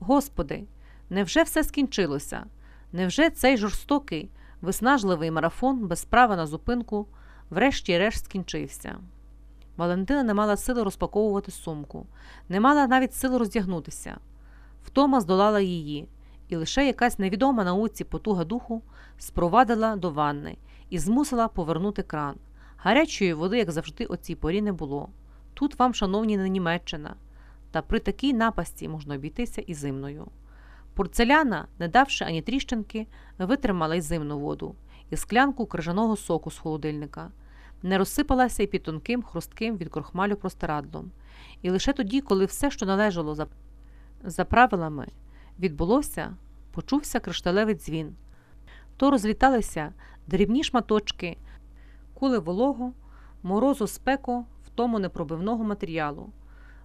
Господи, невже все скінчилося? Невже цей жорстокий, виснажливий марафон без права на зупинку, врешті-решт скінчився? Валентина не мала сили розпаковувати сумку, не мала навіть сили роздягнутися. Втома здолала її, і лише якась невідома науці потуга духу спровадила до ванни і змусила повернути кран. Гарячої води, як завжди, о цій порі не було. Тут вам, шановні, не Німеччина, та при такій напасті можна обійтися і зимною. Порцеляна, не давши ані тріщинки, витримала й зимну воду, і склянку крижаного соку з холодильника, не розсипалася й під тонким, хрустким від крохмалю простирадлом. І лише тоді, коли все, що належало за, за правилами, відбулося, почувся кришталевий дзвін. То розліталися дрібні шматочки, кули волого, морозу спеко в тому непробивного матеріалу,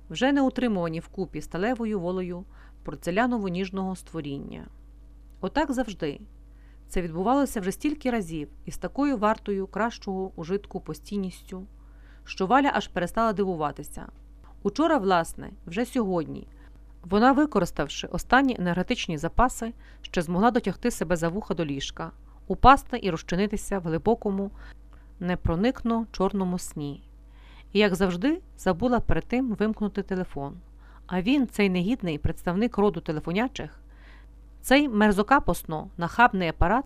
вже не утримувані вкупі сталевою волею порцеляново ніжного створіння. Отак завжди. Це відбувалося вже стільки разів і з такою вартою кращого ужитку постійністю, що Валя аж перестала дивуватися. Учора, власне, вже сьогодні, вона, використавши останні енергетичні запаси, ще змогла дотягти себе за вуха до ліжка, упасти і розчинитися в глибокому, непроникно чорному сні. І, як завжди, забула перед тим вимкнути телефон. А він, цей негідний представник роду телефонячих, цей мерзокапосно нахабний апарат,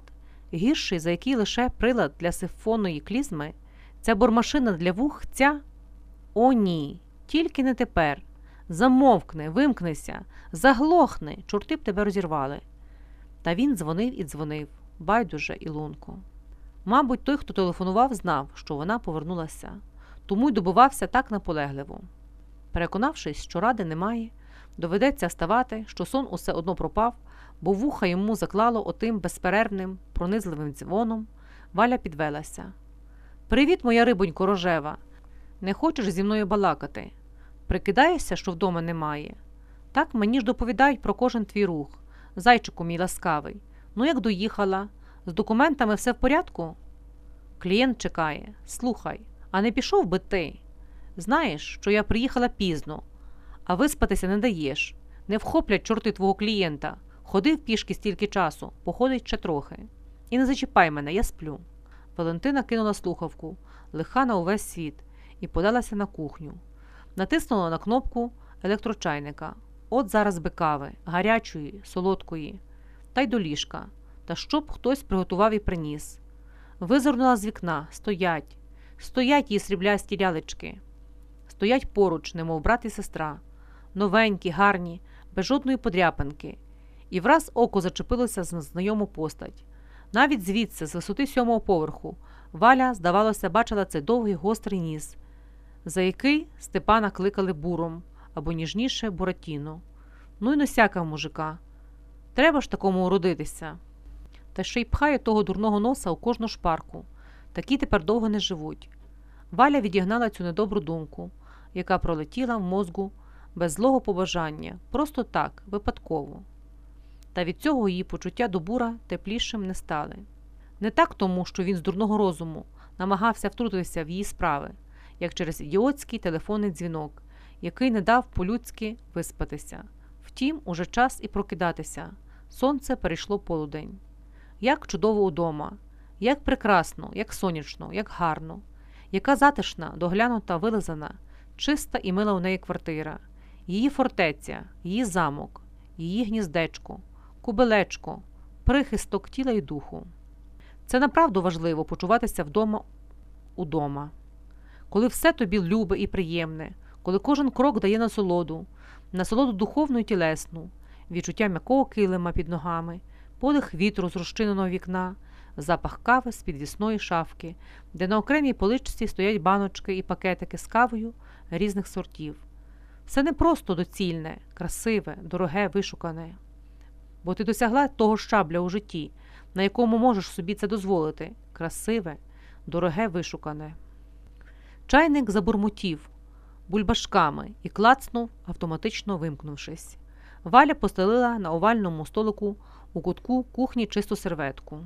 гірший, за який лише прилад для сифонної клізми, ця бормашина для вух, ця. О, ні, тільки не тепер. Замовкни, вимкнися, заглохни, чорти б тебе розірвали. Та він дзвонив і дзвонив, байдуже і лунко. Мабуть, той, хто телефонував, знав, що вона повернулася, тому й добивався так наполегливо. Переконавшись, що ради немає, доведеться ставати, що сон усе одно пропав, бо вуха йому заклало отим безперервним, пронизливим дзвоном, Валя підвелася. Привіт, моя рибонько рожева. Не хочеш зі мною балакати? Прикидаєшся, що вдома немає? Так мені ж доповідають про кожен твій рух. Зайчику мій ласкавий. Ну, як доїхала? З документами все в порядку? Клієнт чекає. Слухай, а не пішов би ти? Знаєш, що я приїхала пізно, а виспатися не даєш. Не вхоплять чорти твого клієнта. Ходив пішки стільки часу, походить ще трохи. І не зачіпай мене, я сплю. Валентина кинула слухавку, лиха на увесь світ, і подалася на кухню. Натиснула на кнопку електрочайника. От зараз би кави, гарячої, солодкої, та й до ліжка, та щоб хтось приготував і приніс. Визирнула з вікна, стоять, стоять її сріблясті лялечки, стоять поруч, немов брат і сестра, новенькі, гарні, без жодної подряпинки, і враз око зачепилося за знайому постать. Навіть звідси, з висоти сьомого поверху, Валя, здавалося, бачила цей довгий гострий ніс, за який Степана кликали буром або ніжніше Буратіно. Ну й носяка мужика. Треба ж такому уродитися. Та ще й пхає того дурного носа у кожну шпарку. Такі тепер довго не живуть. Валя відігнала цю недобру думку, яка пролетіла в мозку без злого побажання, просто так, випадково. Та від цього її почуття до бура теплішим не стали. Не так тому, що він з дурного розуму намагався втрутитися в її справи, як через ідіотський телефонний дзвінок, який не дав по-людськи виспатися. Втім, уже час і прокидатися. Сонце перейшло полудень. Як чудово удома, як прекрасно, як сонячно, як гарно, яка затишна, доглянута, вилизана, чиста і мила у неї квартира, її фортеця, її замок, її гніздечко, кубелечко, прихисток тіла й духу. Це направду важливо почуватися вдома удома, коли все тобі любе і приємне, коли кожен крок дає насолоду, насолоду духовну і тілесну, відчуття м'якого килима під ногами, подих вітру з розчиненого вікна, запах кави з підвісної шафки, де на окремій поличці стоять баночки і пакетики з кавою різних сортів. Все не просто доцільне, красиве, дороге, вишукане. Бо ти досягла того щабля у житті, на якому можеш собі це дозволити красиве, дороге, вишукане. Чайник забурмотів бульбашками і клацнув, автоматично вимкнувшись. Валя постелила на овальному столику у кутку кухні чисту серветку.